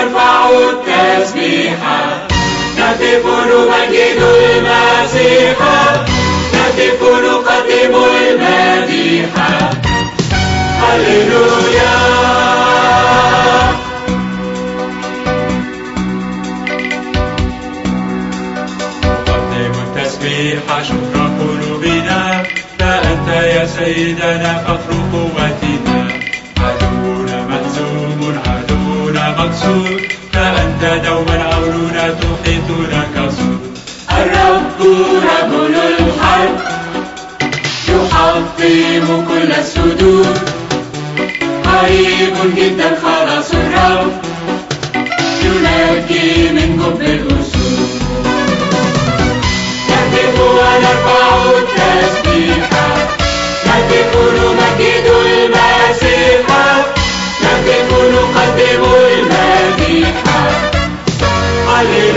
ونرفع التسبيح. نهتف نمجد المسيح. نهتف نقدم المديح. هللويا. نقدم التسبيح. شكر قلوبنا. فأنت يا سيدنا فخر قوتنا مكسور فأنت دوما عوننا تحيطنا كسور الرب رجل الحرب يحطم كل السدود. قريب جدا خلاص الرب ينجي من جب الأسود. نهتف ونرفع هللويا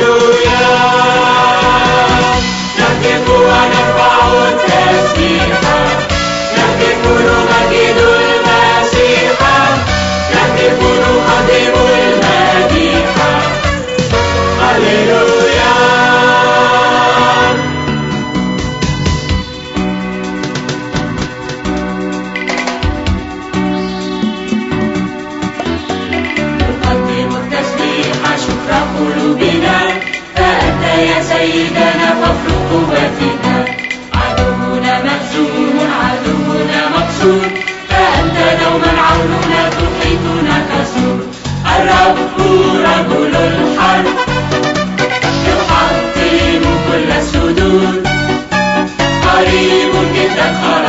يا سيدنا فخر قوتنا عدونا مهزوم عدونا مكسور فأنت دوما عوننا تحيطنا كسور الرب رجل الحرب. يحطم كل السدود. قريب جدا خلاص